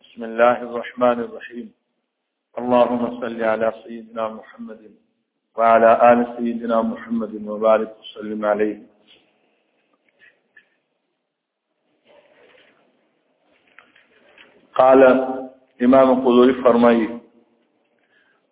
بسم الله الرحمن الرحيم اللهم صل على سيدنا محمد وعلى آل سيدنا محمد وبارك وسلم عليه قال امام قدوری فرمي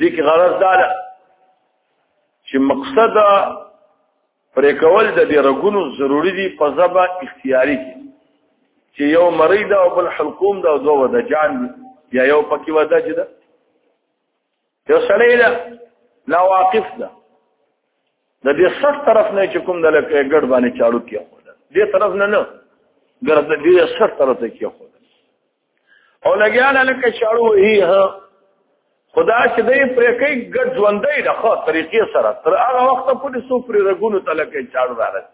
دې کې غرض دا ده چې مقصد پرې کول د دې رګونو ضروری دي په ځبا اختیاري کې چې یو مریض او بل حلقوم دا دوه ودا جان دي یا یو پکې ودا جدا یو سړی دا لا واقف ده د دې سخت طرف نه چې کوم د لکه ګډ باندې چالو کیږي دې طرف نه نه ګرځي دې سخت طرف ته کیږي او لګیا نه لکه شاړو هی ها خدا چې دې پرې کوي ګډ ژوندې د خو طریقې سره تر هغه وخت پورې سو پرې رګونو ته لکه شاړو راځي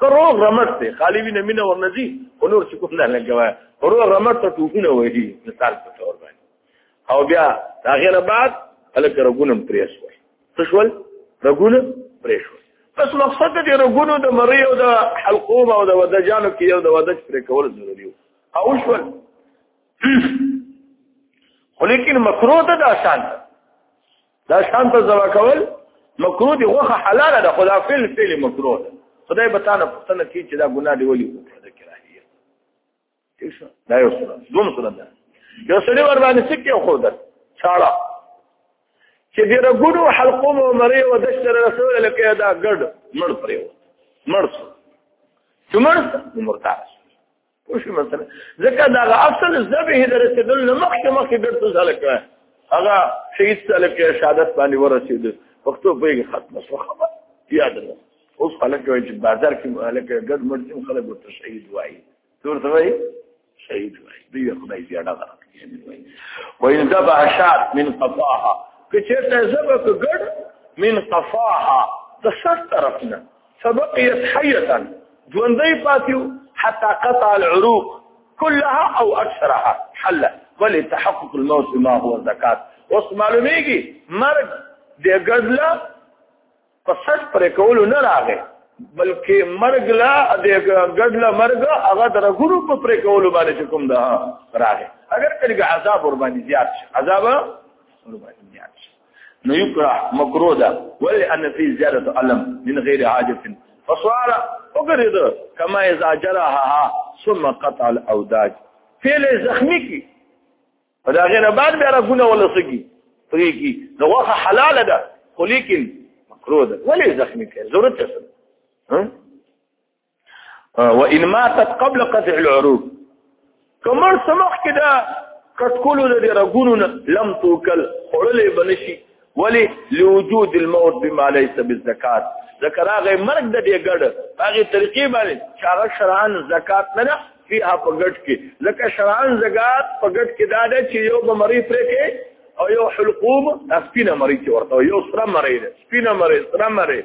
کرو رمت ته خالی وی نه مینه ورنځي نور څه کوم نه لګوا کرو رمت ته ټوکونه وایي مثال په تور باندې او بیا دا غیر بعد الک رګونم پرې شوي څه شول رګونه پرې شوي بس مقصد دې رګونو د مری او د حلقوم او د ودجانو کې یو د ودج پرې کول ضروري او شول ولیکن مکروه ده دا شان دا شان ته زوا کول مکروه دی غوخه حلاله ده خدا فل فل مکروه ده خدای به تعالی پوښتنه کوي چې دا ګناه دی ولي وکړه کراهیه ایشو دا یو سره دوم سره ده یو سره ور باندې سکه خو ده چاړه چې دې رګونو حلقوم او مری او دشتر رسول لکه دا ګډ مړ پرې مړ څو چې مړ مرتاح وش مثلا ځکه دا اصل ذبح د رسیدل نه مخکې مخکې بیرته ځل کړه هغه شهید سلف کې شهادت باندې ورسید پښتو په یې ختمه شو خبر یاد نه اوس خلک وایي چې بازار کې خلک ګډ مړ دي خلک ورته شهید وایي تور ته وایي شهید وایي دی خدای دې اړه غلط کوي وایي وایي ذبح شات من قفاها کچېرته ذبح ګډ من قفاها د سر طرف نه فبقيت حية جوندي فاتيو حتى قطع العروق كلها او اكثرها حل ولي تحقق الموت ما هو الزكاة اوس معلومیږي مرګ د غزله په سټ پر کولو نه راغی بلکې مرګ لا د غزله مرګ هغه د رغونو په پر کولو باندې کوم دا راغی اگر کله عذاب ور باندې زیات شي عذاب ور باندې زیات شي نو یکره مکروه ده ولی ان فی زیادت علم من غیر حاجت فصار وګرید کما اذا جرحها ثم قطع الاوداج فعل زخمی کی دا غیر بعد بیا رغونه ولا سکی پرې کی نو واخه حلال ده خو لیکن مکروه ده ولی زخمی کی ضرورت څه وان ماتت قبل قطع العروق کمر سمخ کې دا کټکولو د رګونو لم توکل خړلې بنشي ولی لوجود الموت بما ليس بالزکات ذکر هغه مرګ د دې ګډ هغه طریقې باندې چې هغه شرعن زکات نه ده فيها په ګډ کې ځکه شرعن زکات په ګډ کې دا ده چې یو به مریض پرې کې او یو حلقوم سپینه مریض ورته یو سره مریض سپینه مریض سره مریض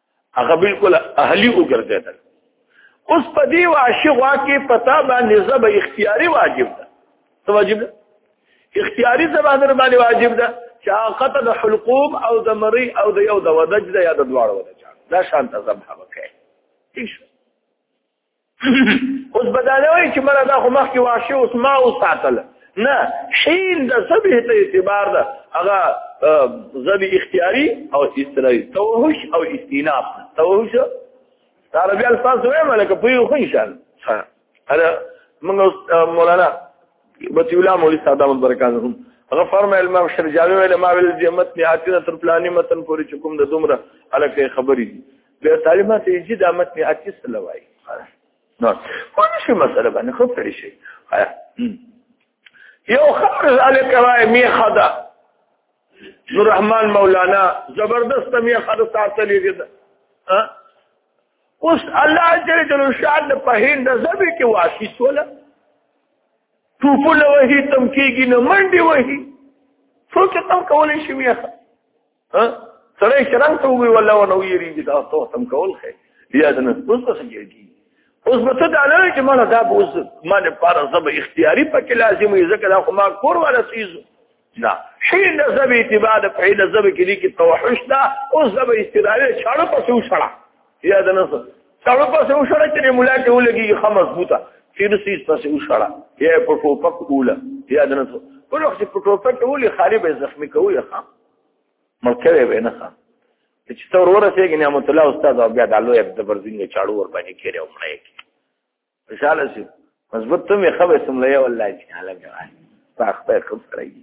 هغه بالکل اهلی وګرځیدل اوس په دې واشه غوا کې پتا باندې زب اختیاري واجب ده څه واجب ده اختیاري زبا در باندې واجب ده چې هغه د حلقوم او د مری او د یو د ودج ده یا د دواړو ودج دا شان ته زب هغه کوي اوس بدلوي چې مله دا خو مخکې واشي اوس ما وساتل نه حين د سبه ته اعتبار ده هغه زبي اختیاري او استراحي توهش او استیناف توهش عربي الفاظ وایم لکه په یو خو انشاء الله هذا من مولانا بطی الله مولوی صادم برکاتهم هغه فرمایل امام شرجاوی ویل ما ویل دې متن اتینه تر پلاني متن پورې چکم د دومره الکه خبرې دي بیا تعلیمات یې چې د متن اتی سره وایي نو په نشه مسله باندې خو پرې شي یو خبر زاله کوي می خدا نور رحمان مولانا زبردست می خدا ساتلې دي ها اوس الله جل جلاله شان په هند زبې کې واشي سوله ټوپونه وهي تم کېږي نه منډي وهي څوک تم کولای شي میخه ها سړی شرنګ ته وی ولا ونه ویریږي دا ته تم کول خې بیا د نن اوس څه کېږي اوس به ته دا نه چې مړه دا به اوس مال پر زب اختیاري پکې لازم وي ځکه دا خو ما کور ولا سيزو نه حين زب اتباع د حين زب کې دي کې توحش دا اوس زب استدلال شړ په سو شړا یا د نن شړ په سو شړا چې مولا کې ولګي خمس بوته چې نسې په سو شړا یا په ټوپک اوله یا د نن په وخت په ټوپک ولې خالي به زخمی کوي ښا ملکه وې نه خان چې ته وروره سیګ نعمت الله استاد او بیا د لوی د برزینګ چاړو ور باندې کېره عمره یې خوشاله شي مضبوط ته مې خبر سم لې والله چې حاله مې وای تاخته خبره یې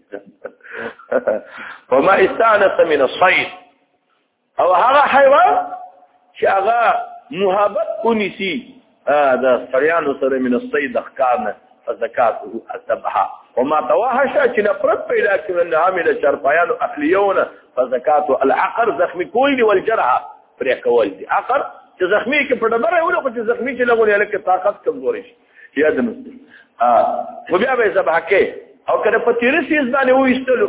وما استانس من الصيد او هغه حیوان چې هغه محبت ونیسي د سریانو سره من الصید اخکارنه فزکاته الذبحه وما تواهش چې نفرت پیدا کړي نه عامل چرپایانو اهلیونه فزکات العقر زخمی کول دی والجرح پر کول دی عقر چې زخمی کې په ډبره ولا خو چې زخمی چې لغونی الکه طاقت کمزوري شي یاد نه او بیا به زبحه کې او کله په تیرې سیز باندې وېستلو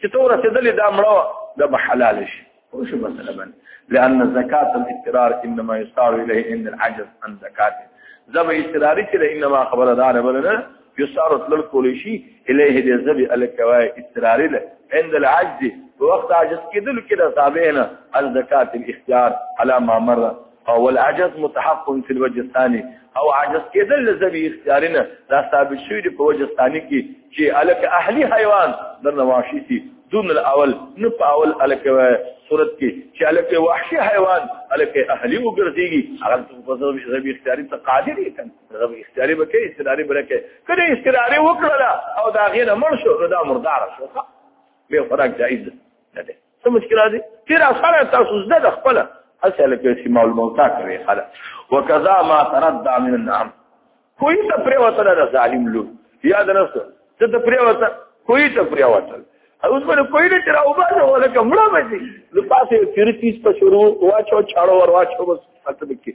چې تو رسیدلې دا مړو د حلال شي خو شو مسله باندې لأن زکات الاضطرار انما يصار اليه ان العجز عن زکات زب اضطراری چې انما خبره دار بلنه يصار تل کول شي اليه د زب الکوای اضطراری له عند العجز وقت عجز کېدل کې د تابعنا الزکات الاختيار على ما مر او العجز متحق في الوجه الثاني او عجز کېدل له ذوی اختیارنه دا ثابت شوی دی په وجه ثاني کې چې الک اهلی حیوان د نواشي سي دون الاول نه په اول الک صورت کې چې الک وحشي حیوان الک اهلی وګرځيږي هغه په ذوی اختیاري ته قادر یې کن ذوی اختیاري به کې استداري برکه کله استداري وکړه او دا غینه مرشو دا مردار شو به فرق جایز نه ده څه مشکلات دي تیر اثر تاسو زده د خپل اصل کې سي معلومات کوي خلا وکذا ما تردع من النعم کوئی ته پریوتل د ظالم لو یاد نفس ته ته پریوتل کوئی ته پریوتل اوس باندې کوئی نه تر او باندې ولا کمړه مې دي د پاسه تیر تیس په شروع واچو چاړو ور واچو بس پته بکی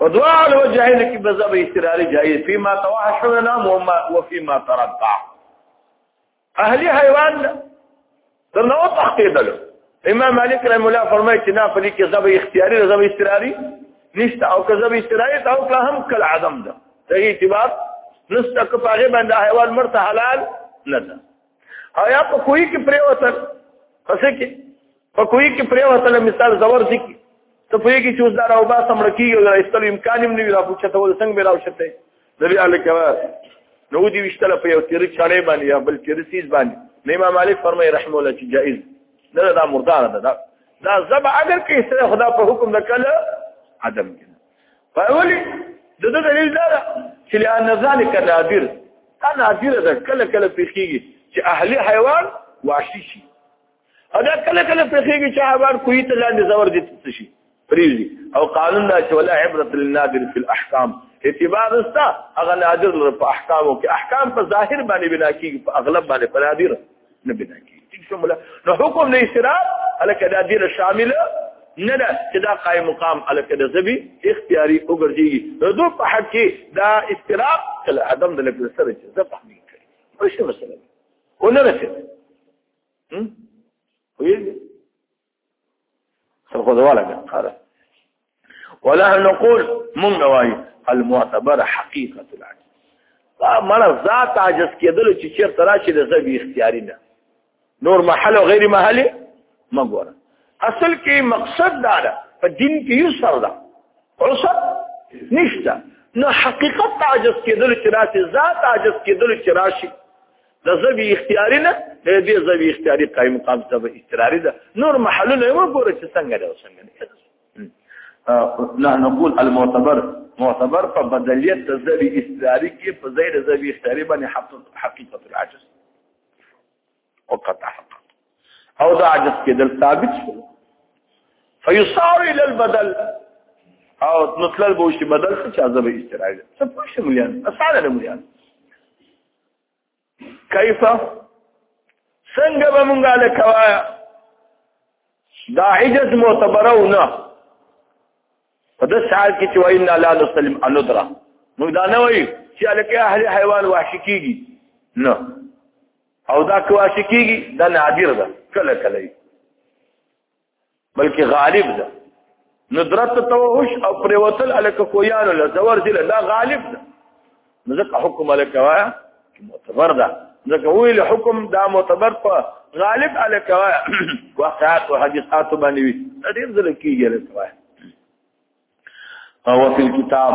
په دوا الوجهين کې به زب استراري جایز فيما توحشنا وما وفيما ترقع اهلي حيوان دنو تحقیدل امام مالک رحم الله فرمایي چې نه پدې کې زب اختیاري زب استراري نشته او که زب استراري ته او هم کل عدم ده صحیح اعتبار نشته که پاغه باندې حیوان مرته حلال نه ده او یا په کوی کې پریوتل پسې کې په کوی کې پرې وتل مثال زور دي ته په کې چوز دار او با سمړ کیږي او استل امکان هم نه وی راو چته ول څنګه به راو شته د بیا لکه نو دی وشتله په یو تیر چړې باندې یا بل تیر سیز باندې نه امام مالک فرمای رحم الله چې جائز نه دا مردار ده دا دا زب اگر کې سره خدا په حکم د کله عدم کړي فاولي د دې دلیل دا چې لئن ذلک نادر دا نادر ده کله کله پیخیږي چې اهلی حیوان واشي شي ادا کله کله پخېږي چې هغه کوی ته لاندې زور دي څه شي پریږي او قانون دا چې ولا عبرت للنادر في الاحکام اعتبار استا هغه نادر په احکامو کې احکام په ظاهر باندې بنا کیږي په اغلب باندې په نادر نه بنا کیږي ټیک شو مولا نو حکم نه استراب الکه دا دې شامل نه ده چې دا قائم مقام الکه د زبي اختیاري وګرځي نو دوه په حق کې دا استراب کله عدم د لکه سره چې زه فهمي کوي څه مسله ونه رسېږي ویل سر خدواله قال ولا نقول من وايي المعتبر حقيقه العجز دا مړه ذات عجز کېدل چې چیرته راشي د زبي اختیاري نه نور محل او غیر محل مګوره اصل کې مقصد دا ده په دین کې یو سر ده اوسه نشته نو حقیقت عجز کېدل چې راشي ذات عجز کېدل چې راشي د زوی اختیاري نه د دې زوی اختیاري قائم مقام ته به اضطراري ده نور محلونه یو ګوره چې څنګه ده څنګه نه نقول المعتبر معتبر په بدلیت د زوی اضطراري کې په ځای د زوی اختیاري باندې حقیقت العجز وقطع حق او دا عجز کېدل ثابت شو فیصار الى البدل او نطلب وشي بدل څه چې عذاب اضطراري څه پوښتنه مليان اسانه مليان کیف څنګه به مونږه لکوایا دا عجز معتبره و نه په داس حال کې چې وای نه لا نسلم اندرا نو دا نه وای چې الکه اهل حیوان وحشي کیږي نه او دا کواشي کیږي دا نادر ده کله کله بلکې غالب ده ندرت توحش او پریوتل الک کویان له زور دي لا غالب ده ځکه حکم الک وایا معتبر ده ځکه ویل حکم دا معتبر په غالب الک وایا واقعات او حدیثات باندې وي ډیر ځل کیږي الک وایا او فی الكتاب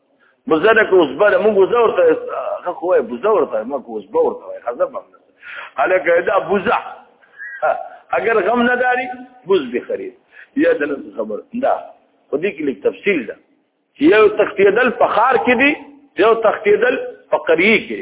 مزنه کو اوس بل موږ زور ته هغه خو یې بزور ته ما کو اوس بور ته خزه بم اله کېدا بوزا اگر غم نه داري بوز به خرید یا دل خبر دا په دې کې لیک تفصیل ده یو تختیدل په خار کې دي یو تختیدل په قریه کې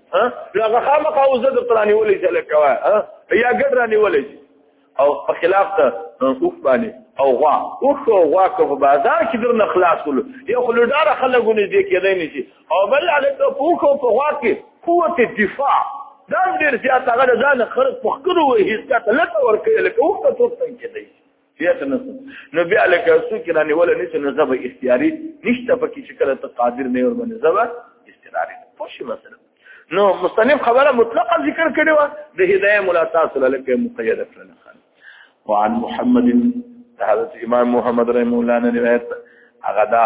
ها هغه خامخا اوس د قرآن ولې چې لکه وای ها یا ګډ رانی ولې او په خلاف ته اوف باندې او غوا اوف او غوا کو په بازار کې درنه خلاص ول یو خل ډار خلګونه دې کېدای نه شي او بل علی ته پوخ او په غوا کې قوت دفاع دا ډیر زیات هغه ځان خرق پخکرو هیڅ کته لته ورکې لکه اوف ته څه څنګه دی بیا څنګه نو بیا لکه څوک نه نیول نه څه نظر اختیاري نشته پکې چې کله ته قادر نه ور باندې زبا استقراري پوه شي مثلا نو مستنف خبره مطلقه ذکر کړي و د هدايه مولا تاسو له لکه مقیده کړل خان وعن محمد حضرت امام محمد رحم الله نه روایت هغه دا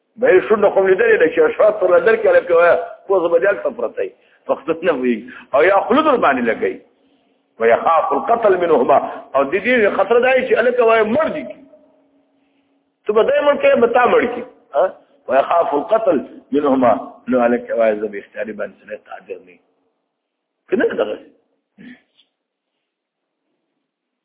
به شنو کوم لیدل د چې شاو تر لدر کې لکه وای خو زبدل ته پرته فقط نه وي او یا خلود باندې لګي ويخاف القتل منهما او د دې خطر دی چې الکه وای مړ دي ته به دایمن کې متا مړ کی ها ويخاف القتل منهما نو الکه وای زب اختیار باندې سره قادر نه کنه دغه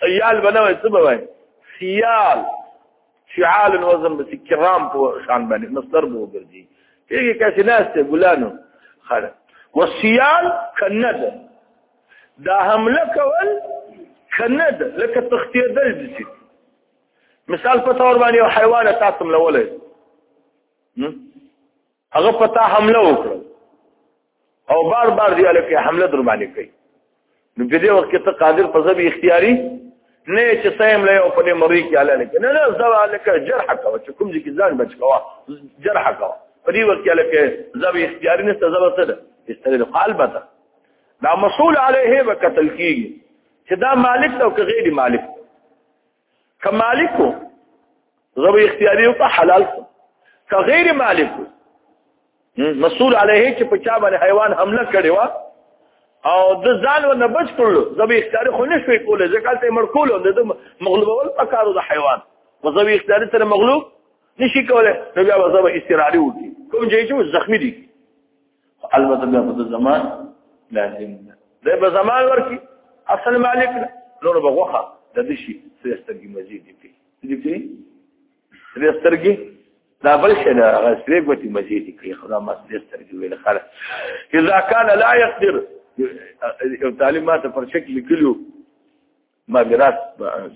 خیال بنوي څه به وای خیال شعال وزن بس کرام په شان باندې مصدر به وګرځي پیږي کاسي ناس ته ګلانو خره وسیال کند دا حمله کول کند لکه تختیدل دي مثال په تور باندې یو حیوان تاسو ملولې هغه پتا حمله وکړه او بار بار دی الکه حمله در باندې کوي نو په دې وخت کې ته قادر په ځبې اختیاري نه چې سیم له او په دې مری کې اله لکه نه نه زو الکه جرح کاوه چې کوم ځکه ځان بچ کاوه جرح کاوه په دې وخت کې الکه ځبې اختیاري نه سزا ورته استدل قلبه دا مسؤول عليه وقتل کیږي چې دا مالک او که غیر مالک که مالک وو زه به اختیاري او حلال کو که غیر مالک وو مسؤول علیه چې په چا باندې حیوان حمله کړې و او د ځان ونه بچ کړلو زه به اختیاري خو نه شوي کولای ځکه ته مړ کولو د مغلوبول پکارو د حیوان مزه به اختیاري سره مغلوب نشي کولای نو بیا زه به استراري وکړي کوم چې زخمی دي البته بیا په زمان لازم ده دا به زمان ورکی اصل مالک نه نور به غوخه د دې شي سرسترګي مزید دي دي کې سرسترګي دا بل شي نه هغه سرګوتي مزید دي خدا ما سرسترګي ویل خلاص اذا كان لا يقدر تعلیم ما ته پر شکل کلیو ما میراث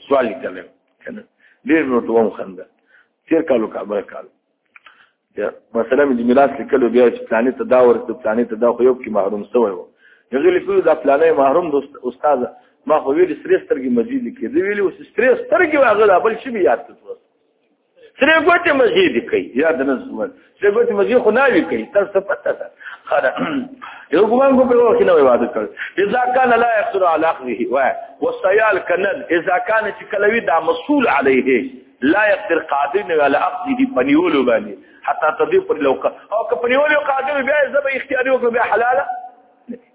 سوال لیکلی کنه ډېر مې ورته وخندل تېر کال وکړه بل کال مثلا مې د میراث لیکلو بیا چې پلانې ته دا ورته پلانې ته دا خو یو کې محروم سوی و هغې لیکلو دا پلانې محروم د استاد ما خو ویلي سرې سترګې مزید لیکې زه ویلي اوس سرې سترګې هغه دا بل شي مې یاد کړ سره ګوتې مزې دي کوي یا د نن سمه سره ګوتې مزې خو ناوي کوي تاسو پته ده خره یو ګمان کو په وخت نه عبادت کړ اذا كان لا يقدر على اخذه و والسيال كنل اذا كان تکلوي دا مسؤول عليه لا يقدر قادر على اخذه بنيول باندې حتى تضيف لو او که بنيول قادر بیا زبې اختیاري او بیا حلاله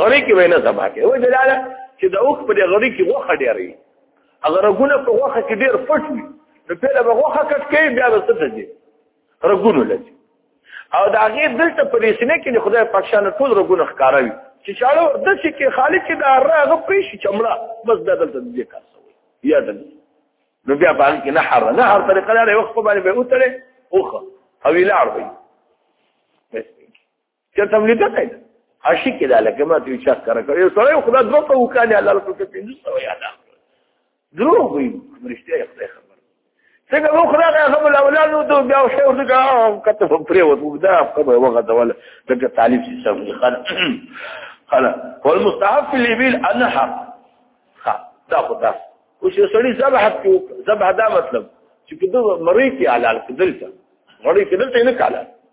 غری کې وینا زما کې وې دلاله چې د اوخ په دې غری کې غوخه ډېرې اگر رګونه په غوخه کې ډېر پټ وي نو په لږه غوخه کټ کې بیا به څه دي رګونه لږ او دا غیر دلته په دې سینې کې خدای پاک شان ټول رګونه ښکاروي چې چاړو د شي کې خالق کې دا راغه پېښې چمړه بس دا دلته دې کار سوی یا دل نو بیا باندې کې نه حر نه هر طریقه لري وخت باندې به اوتره اوخه او لار وي چې تم لیدل نه اشي کې دا لکه ما ته چا کار کړی سره خدا دوه په وکاله الله لکه په پینځه سو یاد دروغ وي مرشته خدای خبر څنګه مو خدای هغه بل اولاد نو دوه بیا شو څنګه کته په پرې وته دا خبره وغه دا ولا دغه طالب سي سم خل خل هو المستحب في الابل انحر ها دا خدا او چې سړی ذبح ذبح دا مطلب چې کدو مری کې حلال کدلته مری کدلته نه کاله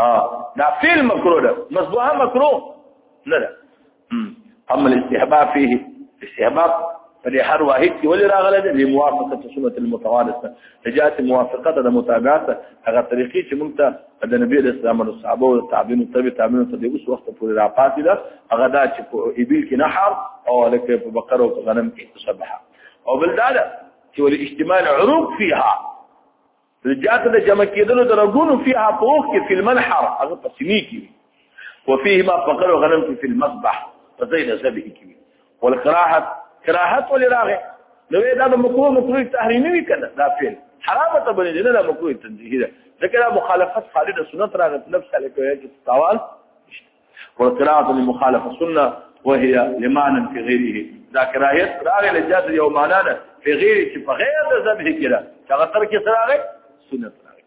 ها دا فعل مکروه ده مصبوحه مکروه نه ده اما الاستحباب فيه استحباب فدې هر واحد کې ولې راغله د موافقه سنت المتوارثه نجات موافقه د متابعت هغه طریقې چې موږ ته د نبی اسلام او صحابه او تابعین او تبع تابعین ته د اوس وخت پورې را پاتې ده هغه دا چې په ایبل کې نحر او لکه په بقره او غنم کې تصبح او بل دا چې ولې اجتماع العروق فيها د جات د جمع کېدلو د رګونو فيها فوق کې فی المنحر هغه په سینې کې وي وفيه ما فقر غنم کې فی المصبح په ځای د سبه کې وي والکراهت کراهت ولې راغې نو دا د مکروه مکروه تحریمي وي کنه دا فعل حرامه ته بنې نه دا مکروه تنزیهي ده ځکه دا مخالفت خالد سنت راغې په نفس سره کوي چې تاوان والقراءة لمخالف السنة وهي لمعنى في غيره دا کراهیت راغی له جاز یو معنا ده په غیر چې په غیر د ذبح کې ده هغه تر کې سره راغی سنت راغی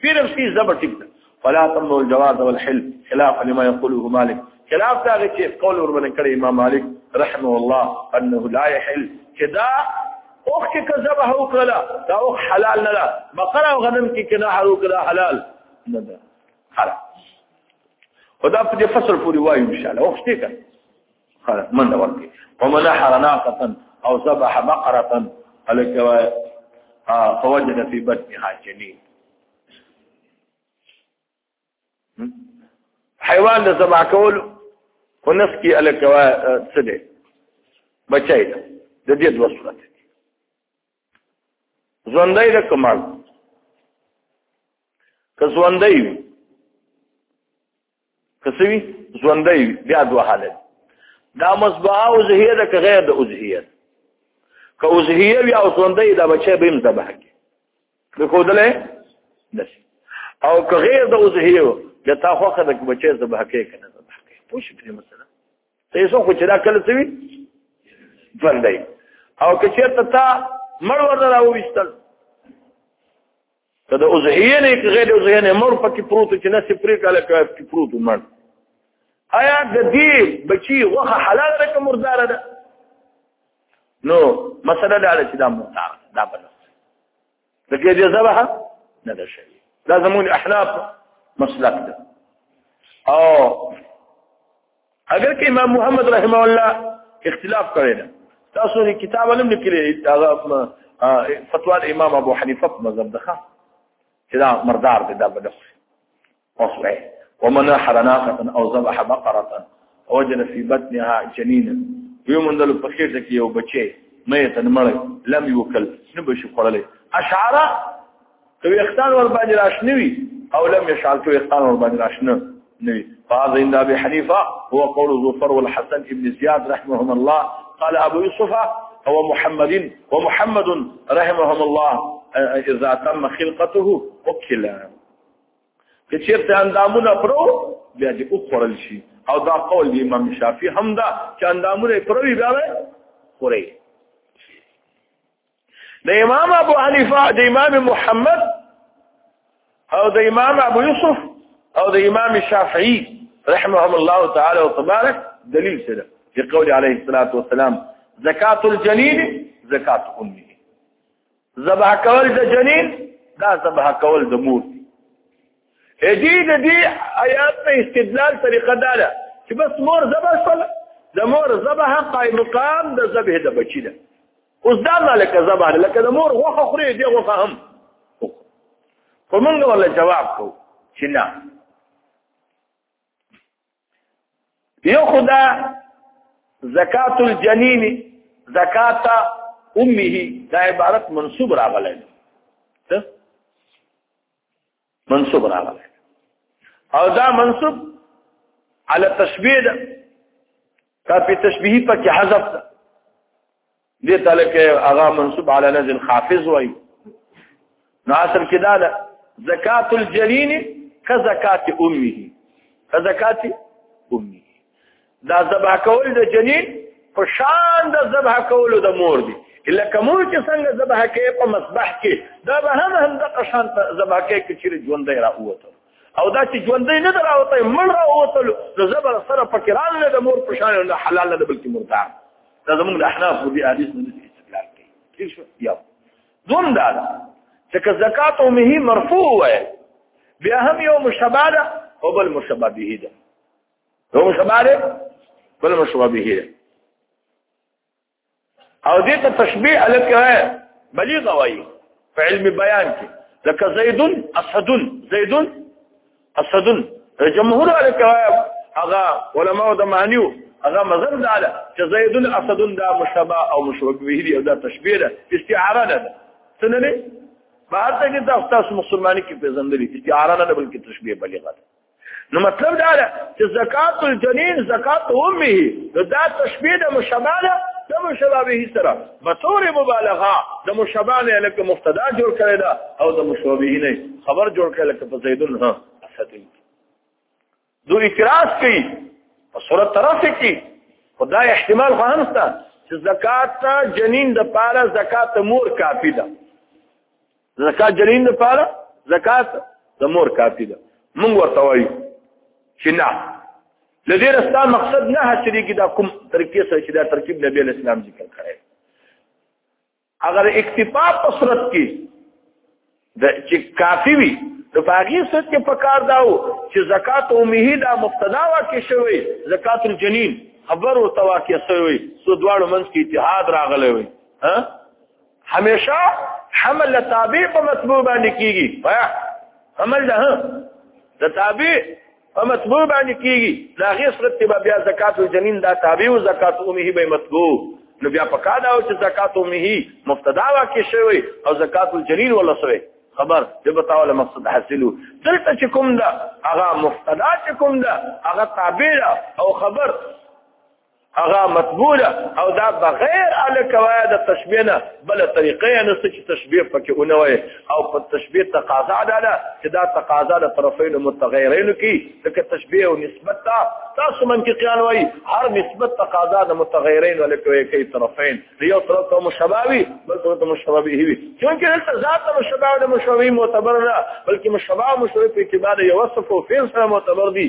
پیرم شي زبر ټیک ده فلا تمنع الجواز والحل خلاف لما يقوله مالك خلاف دا چې قول ورمن کړي امام مالک رحمه الله انه لا يحل کدا اوخ کې کذب هو کړه دا اوخ حلال نه ده بقره او غنم کې کنا حرو کړه حلال نه ده خلاص خدا په دې فصل پورې وایو ان شاء الله وختې کا خلاص من دا ورته ومن حرناقه او ذبح بقره الکوا فوجد في بطنها جنين حیوان د ذبح کول خو نفس کې الکوا څه دی بچای ده د دې دوه صورت ژوندۍ د کمال که ژوندۍ وي که څه وي ژوندۍ وي بیا دوه حالت دا مصبعه او زهیه ده که غیر د ازهیه ده که ازهیه وي او ژوندۍ دا بچی به یې مذبح کړي پرېښودلی نه شي او که غیر د ازهیه بیا تا خوښه ده که بچی ذبح کوې که نه ذبح کوې پوه شي پرې مسله ته څو خو چې دا کله سوي ژوندۍ او که چېرته تا مړ ورته راوویستل ته د اضحیې نه که غیر اضحیې نه مړ پکې پروت چې نسې پرې کاله کې پروت مړ آیا د دې بچي غوښه حلال ده که مرداره ده نو مسله دا ده چې دا مرداره دا بنه د کې دې ذبح نه ده شوی دا زمون احناف مسلک ده او اگر که امام محمد رحمه الله اختلاف کړی ده تاسو دې کتاب علم لیکلی هغه فتوا د امام ابو حنیفه په مذهب ده چې دا مردار دی دا بدخ وصله ومن نحر ناقه او ذبح بقره وجد في بطنها جنينا يومن دل په خېټه کې یو بچي مې تن مړ لم يوكل نه بشي خړلې اشعره کوي اختان ور باندې راشنوي او لم يشعل کوي اختان ور باندې راشنه نوي فهذا عند ابي حنيفه هو قول ظفر والحسن ابن زياد رحمهم الله قال ابو يوسف هو محمد ومحمد رحمهم الله اذا تم خلقته اكل که چیرته اندامونه پرو بیا دې او خورل شي او دا قول دی امام شافعي هم دا چې اندامونه پروي بیا خوري د امام ابو حنیفه د امام محمد او د امام ابو یوسف او د امام شافعي رحمهم الله تعالی وتبارك دلیل سره چې قول عليه الصلاه والسلام زکات الجنین زکات امه ذبح کول د جنین دا ذبح کول د مور دی هدی د دې آیات په استدلال طریقه دا ده چې بس مور ذبح کول د مور ذبح قائم مقام د ذبح د بچی ده اوس دا مالک ذبح لکه د مور غوخه خوري دی غوخه هم خو موږ ولا جواب کو چې نه یو خدا زکات الجنین زکات امه دا عبارت منصوب راغلی منصوب راغلی او دا منصوب على تشبيه ده كان في تشبيه پکې حذف ده دې تعلق هغه منصوب علی نزل خافض وای نو اصل کې دا ده زکات الجنین کزکات امه کزکات امه دا ذبح کول د جنین په شان د ذبح کول د مور دی الا کومو چې څنګه ذبح کې په مسبح کې دا به هم هم د قشان ذبح کې چې ژوند دی راوته او دا چې ژوندې نه دراوته مړ راوته نو زبر سره پکې رانه د مور په شان نه حلال نه بلکې مرده دا زموږ د احناف په دې حدیث باندې استدلال کوي ٹھیک شو یو دوم دا ده چې که زکات او مهي مرفوع وای بیا هم یو مشابه ده او بل مشابه به ده یو مشابه ده بل مشابه به ده او دې ته تشبيه الکه بلیغ وایي په علم بیان کې لکه زیدون اسدون زیدون اسد جمهور الکواب هغه علماء د معنیو هغه مذهب دا ده چې زید اسد دا مشابه او مشبه به دی او دا تشبیه ده استعاره نه ده څنګه نه بهر ته کې تاسو تاسو مسلمانۍ کې پیژندلې استعاره نه بلکې تشبیه بلیغه ده نو مطلب دا ده چې زکات الجنین زکات امه دا تشبیه ده مشابه ده د مشابه سره بطور مبالغه د مشابهه لکه مبتدا جوړ کړی دا او د مشابه نه خبر جوړ کړی لکه په زیدون ها اسدی دو اعتراض کوي په صورت طرف کې خدا احتمال خو هم شته چې زکات جنین د پاره زکات مور کافی ده زکات جنین لپاره زکات د مور کافی ده مونږ ورته وایو چې نه لدې رستا مقصد نه حاصلې کې دا کوم ترکیب سره چې دا ترکیب نبی اسلام ذکر کړی اگر اکتفا په صورت کې د چې کافی وي نو باغی صورت کې پکار داو چې زکات امه دا مبتدا واقع شوی زکات الجنین خبر او تواقع شوی سو دواړو منځ کې اتحاد راغلی وي ها همیشه حمل د تابع په مطبوع باندې کیږي حمل ده د تابع په مطبوع باندې کیږي دا غیر صورت کې بیا زکات الجنین دا تابع او زکات امه به مطبوع نو بیا پکا دا او چې زکات امه مفتدا واقع شوی او زکات الجنین ولا شوی خبر د بتاول مقصد حاصلو دلته چې کوم دا هغه مفتدا چې کوم دا هغه تابع او خبر هغه مقبوله او دا بغیر الکوا د تشبیه نه بل طریقې نه چې تشبیه پکې ونه وي او په تشبیه تقاضا ده چې دا تقاضا د طرفین متغیرین کی لکه تشبیه او نسبت تا تاسو منطقيان وای هر نسبت تقاضا د متغیرین ولکوي کوي طرفین یو طرف ته مشابهي بل طرف ته مشابهي وي چونکه هلته ذات ته مشابه د مشابهي معتبر نه بلکې مشابه مشابه په اعتبار یو وصف او فعل سره معتبر دي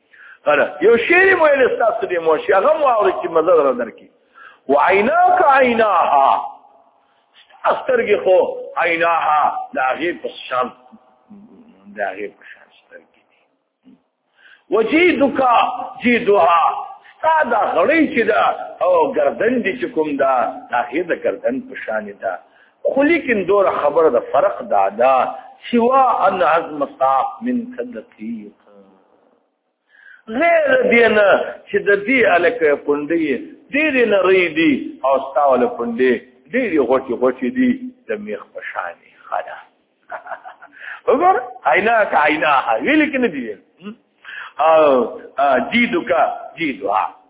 انا یو شعر مو له تاسو دې مو شي هغه مو اوري چې مزه در درکې وعیناک عیناها استرګې خو عیناها دا غي په شان دا غي په شان استرګې دي وجیدک جیدها ستا دا غړی چې دا او گردن دي چې کوم دا دا غي دا گردن په شان ده خو لیکن دور خبره د فرق دا دا سوا ان عظم صاف من صدقیق غیر دینه چې د دې الکه پوندې ډېر نری دي او ستاول پوندې ډېر غټي غټي دي د میخ په شان خدا وګور عینا کا عینا ویل کې نه دی او جیدو کا جیدو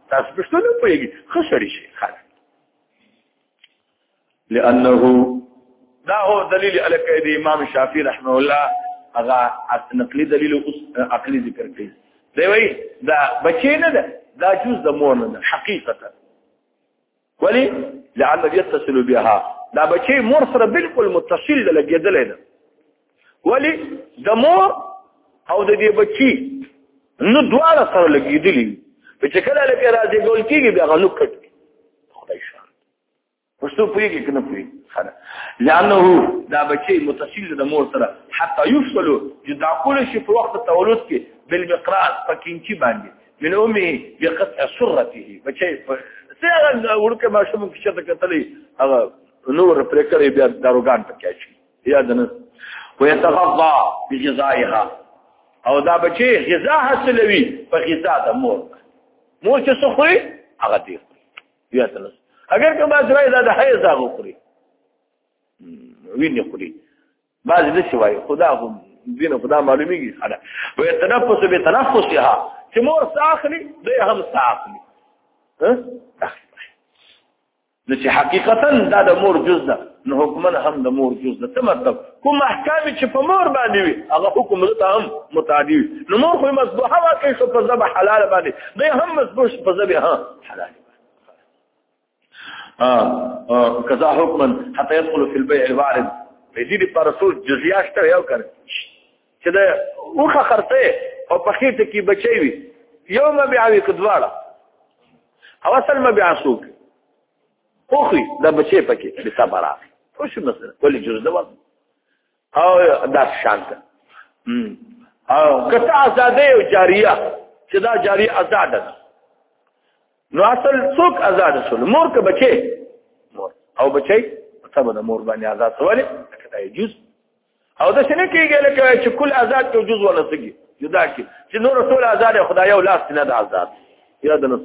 تاسو پښتو نه پوهیږئ خسرې شي خلاص لانه دا هو دلیل الکه دی امام شافعی رحمه الله هغه نقلی دلیل او عقلی ذکر کوي دی وی دا بچی نه ده دا جز د مور نه حقیقتا ولی لعل يتصل بها دا بچی مور سره بالکل متصل لګیدل نه ولی د مور او د دې بچی نو دواړه سره لګیدلی چې کله لکه راځي ګول کیږي بیا غنو کټ پښتو پوهیږي کنه پوهیږي خره لانه دا بچي متصل د مور سره حتی یفصلوا جدا کول شي په وخت تولد کې بل مقراص پکینچی باندې من امي بقطع سرته بچي څنګه ورکه ما شوم کې چته کتلې هغه نور پرې کړې بیا داروغان پکې شي یا دنه ويتغضى بجزائها او دا بچي غذا حاصلوي په غذا د مور مور چې څه خوري هغه دی بیا تنس اگر که باز راي دا د حیز دا وکړي ویني خوري باز دې شوی خدا هم دین خدا معلومیږي خلا و تنفس به تنفسها چې مور ساخلی دی هم ساخلی ها نو چې حقیقتا دا د مور جز ده نو حکمن هم د مور جز ده څه مطلب کوم احکام چې په مور باندې وي هغه حکم ته هم متعدی نو مور خو مصبوحه واکې شو په ذبح حلال باندې دی هم مصبوح په ذبح ها حلال اه کذا حکما حتى يدخل في البيع الوارد په دې لپاره څو جزئیات ته یو کړ چې دا اوخه خرته او په خېټه کې بچي وي یو مبيع وي کدواړه او اصل مبيع سوق اوخي دا بچي پکې به صبره خو شو مثلا ولې جزء دا او دا شانت او کته آزادې او جاریه چې دا جاریه آزاد ده نو اصل څوک آزاد شول مور که بچي مور او بچي سبا د مور باندې آزاد شول کته جز او دا څنګه کېږي لکه چې کل آزاد ته جز ولا سګي جدا کی چې نور ټول آزاد خدای او لاس نه ده آزاد یا د نو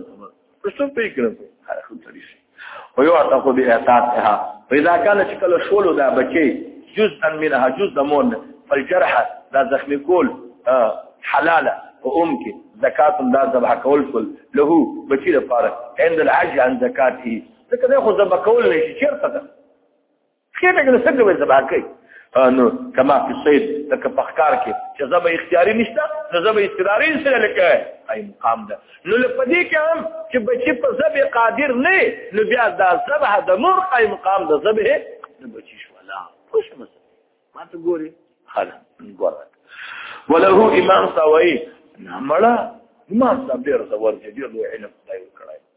پښتون په کې راځي هر خو تري شي او یو تاسو به احساس ته پیدا کاله چې کله شولو دا بچي جزءا منها جزء مون فالجرح دا زخم کول حلاله او ام کې زکات دا ذبح کول کول له بچی لپاره عند العجز عن زکاته ځکه دا خو ذبح کول نه شي چیرته ده کینه کنه څنګه به سبا کوي نو کما فی سید تک پخکار کې چې زبه اختیاري نشته نو زبه استداري سره لکه ای مقام ده نو لپدې کې هم چې بچی په زبه قادر نه نو بیا دا زبه د مور ای مقام ده زبه نو بچی شو لا خوش مثلا ما ته ګوري خلا ګورات وله امام سوي مړه امام صاحب ډیر زور دې ډیر لوی علم دی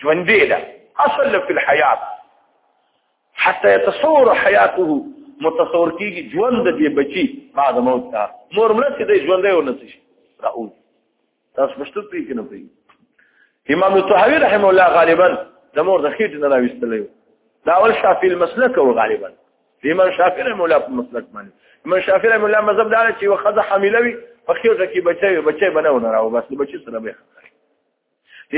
ژوندې ده اصل فی الحیات حتی يتصور حیاته متصور کیږي ژوند دې بچي بعد موت تا مور مړه چې دې ژوندې و نسی شي راول تاسو مشتو پی کنه پی امام الطحاوی رحم الله غالبا د مور د خېټ نه راوستلې دا اول شافعي المسلک و غالبا امام شافعي رحم الله په مسلک باندې امام شافعي رحم الله مذهب دا چې وخذ حاملوي په خېټه کې بچي بچي بنونه راو بس بچي سره به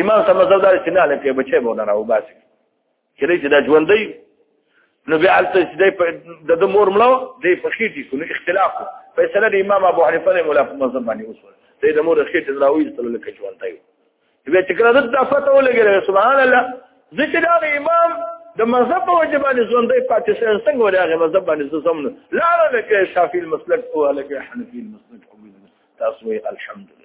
امام ته مزه دار چې نه لکه بچي به نه راو باسي کله چې دا ژوندۍ نو بیا الته چې د د مور مړو د فخیتی کو نو اختلاف فیصله د امام ابو حنیفه نه مولا په مذهب باندې وسول د مور خیت راوي صلی الله علیه وسلم بیا چې کړه د افته ولګره سبحان الله ذکر د امام د مذهب په وجه باندې ژوندې پاتې شې څنګه ولې هغه مذهب باندې زمونه لا نه کې شافعي مسلک او هغه حنفي مسلک تاسو الحمدلله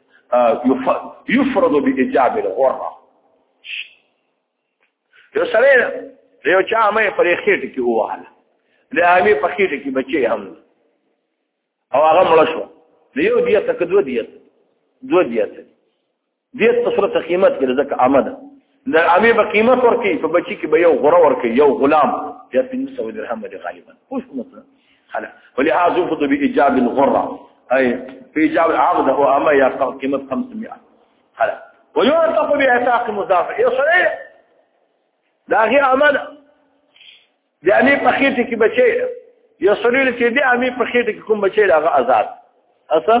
یفرض باجاب الغره یو سره یو چا مې پرې خېټه کې وواله د هغه په خېټه کې بچي هم او هغه مړ شو یو دیت کدو دیت دو دیت دیت څه صورت قیمت کې ځکه آمده د ابي په قیمت ورکی په بچی کې به یو غره ورکی یو غلام یا 300 درهم دی غالبا خوش مثلا خلا ولهذا فض بايجاب الغره اي في ايجاب العقد هو اما يا قيمه 500 خلا ويعتق باعتاق مضاف يصير لا غير امانه د امي په خېټه کې بچي یو سړی چې د امي په خېټه کې کوم بچي هغه آزاد اسه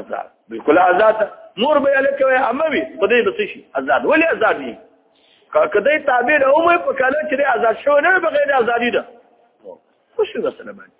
آزاد بالکل آزاد نور به له کوي اموي په دې بس شي آزاد ولې آزاد دي کله تعبیر او مې په کله چې آزاد شو نه بغیر آزادي ده خوشو سره باندې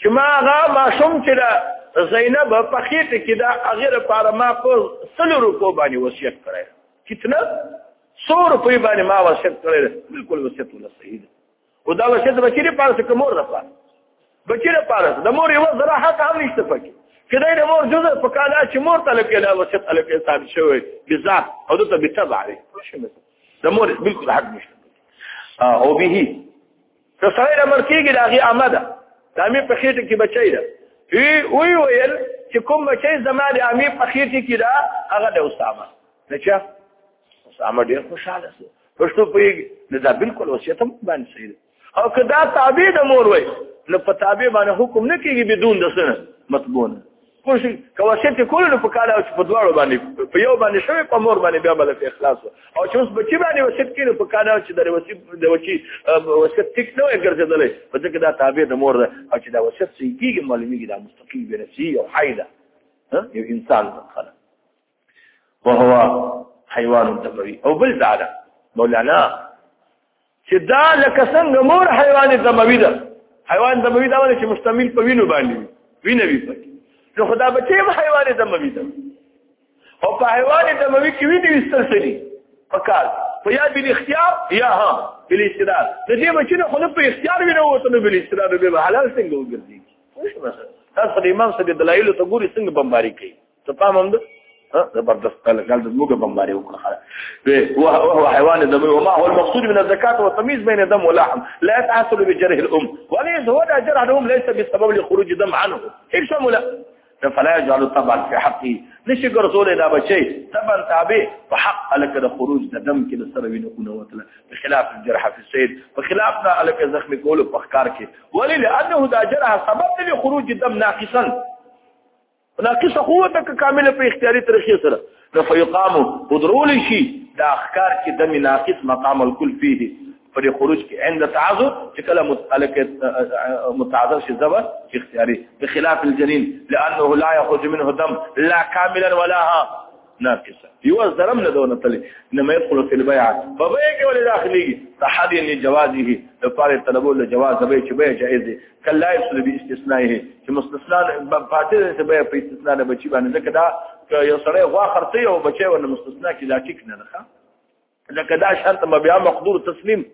چې ما هغه ماشوم چې دا زینب په خېټه کې دا هغه لپاره ما په سلو روپو باندې وصیت کړی کتنا سو روپو باندې ما وصیت کړی بالکل وصیت ولا صحیح ده او دا وصیت بچی لپاره څه کومور لپاره بچی لپاره د مور یو ذره حق هم نشته پکې کله د مور جزء په کاله چې مور ته لکه دا وصیت الکه صاحب شوی بزا او دته بتبع عليه د مور بالکل حق نشته او به د سړی نه مړ کېږي د هغې امه ده د امې په خېټه کې بچی ده وی ویل چې کوم بچی زما د امې په خېټه کې ده هغه د اسامه د چا اسامه ډېر خوشحاله شو پښتو پوهېږي نو دا بلکل وصیت هم باندې صحیح ده او که دا تابع د مور وای نو په تابع باندې حکم نه کېږي بدون د سنه مطبوع نه پوه شئ که وصیت یې کولو نو په کار چې په دواړو باندې په یو باندې شوی په مور باندې بیا به اخلاص او چې اوس بچي باندې وصیت کړي په کار چې د وصیت د وچی وصیت ټیک نه وي ګرځېدلی په ځکه دا تابع د مور ده او چې دا وصیت صحیح کېږي معلومېږي دا مستقیم بنفسي او حی ده یو انسان مثلا وهو حیوان تبوي او بل دا ده مولانا چې دا لکه څنګه مور حیوان تبوي ده حیوان تبوي دا ولې چې مستعمل په وینو باندې وینه وی پکې نو خدا بچي هم حیوان تبوي ده او په حیوان تبوي کې ویني وستل سړي پکال په یا بل اختیار یا ها بل استدار د دې بچي نه خپل په اختیار وینو وته نو بل استدار به حلال څنګه وګرځي تاسو د امام صاحب دلایل ته ګوري څنګه بمباري کوي ته پام هم ده زبردست قال قال دموږ بمباري وکړه وهو هو حيوان دم وما هو المقصود من الزكاه والتمييز بين الدم واللحم لا يتعسل بجرح الام وليس هو جرح الام ليس بسبب لخروج دم عنه ايش ولا فلا يجعل طبعا في حقه نشي ګرځول دا بچي طبعا تابع په حق الک د خروج د دم کې د سره وینه کونه وتله په خلاف الجرح في السيد په خلاف دا الک زخم کول په ښکار کې ولې لانه دا جرح سبب د خروج دم ناقصا ناقصه قوت که کامله په اختیاري طریقې سره نو فیقام قدرول شي دا اخکار چې دم ناقص مقام الکل فيه پر خروج کې عند تعذر چې کله متعلق متعذر شي زبر اختیاري بخلاف الجنين لانه لا يخرج منه دم لا كاملا ولا ها ناقصه یو درم نه دونه تل انما يدخل في البيع فبيع کې ولې داخلي تحدي لجوازه لپاره طلبو لجواز به چې به جائز دي کله يفسد باستثنائه چې مستثنا فاتح څه به په استثناء نه بچي باندې ځکه دا یو سړی غوا خرڅي او بچي ونه مستثنا کې دا ټیک نه ده لکه دا شرط به بیا مقدور تسلیم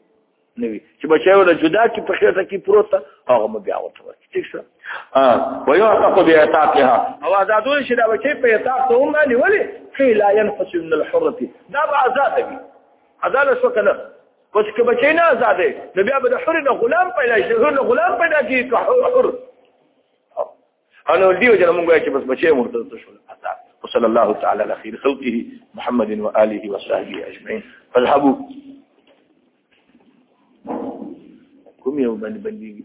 نه وي چې بچي ولا جدا کې په خېټه کې پروت هغه مو بیا وته ورکړي ٹھیک شه ا و یو حق به اتاقها او آزادول شي دا بچي په اتاق ته هم باندې ولې قي لا ينفس من الحره دا به آزاد وي آزاد شو کنه اوس کې بچي نه آزاد دی بیا به د حر نه غلام پیدا شي حر نه غلام پیدا کیږي که حر انا ولدي وجه موږ وایو چې بس بچي مرتد شول حتا وصلى الله تعالى على خير خلقه محمد وآله وصحبه أجمعين فاذهبوا كم يوم بندي